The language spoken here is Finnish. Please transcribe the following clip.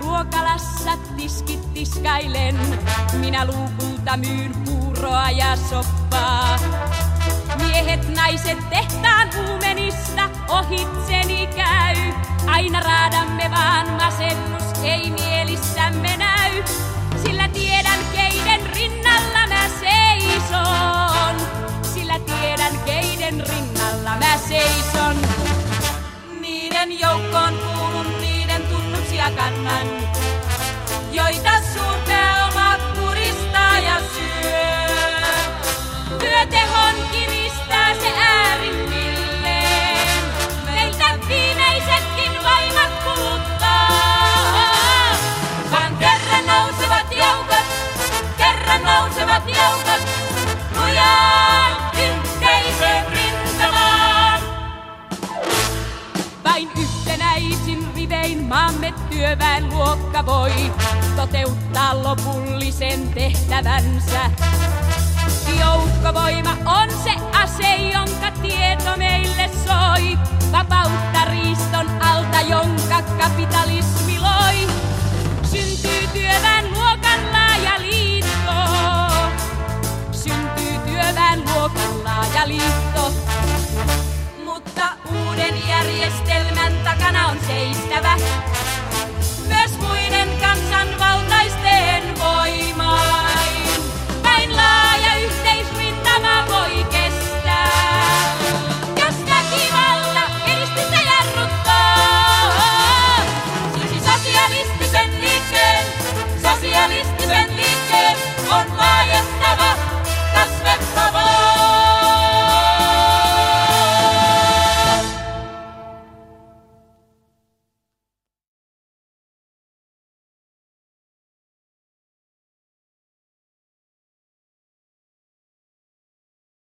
ruokalassa tiskit tiskailen. Minä luukulta myyn puuroa ja soppaa. Miehet, naiset tehtaan uumenista ohitseni käy. Aina raadamme vaan masennus, ei mielissämme näy. Sillä tiedän, keiden rinnalla mä seison. Sillä tiedän, keiden rinnalla mä seison. Niiden joukkoon kannan. Joita suurpääoma kuristaa ja syö. Työtehon kiristää se äärimmilleen. Meiltä viimeisetkin voimat kuluttaa. Vaan kerran nousevat joukot, kerran nousevat joukot. Maamme työväen luokka voi toteuttaa lopullisen tehtävänsä. Joukkovoima on se ase, jonka tieto meille soi. Vapautta riiston alta, jonka kapitalismi loi. Syntyy työväen luokan laaja liitto. Syntyy työväen luokan laaja liitto.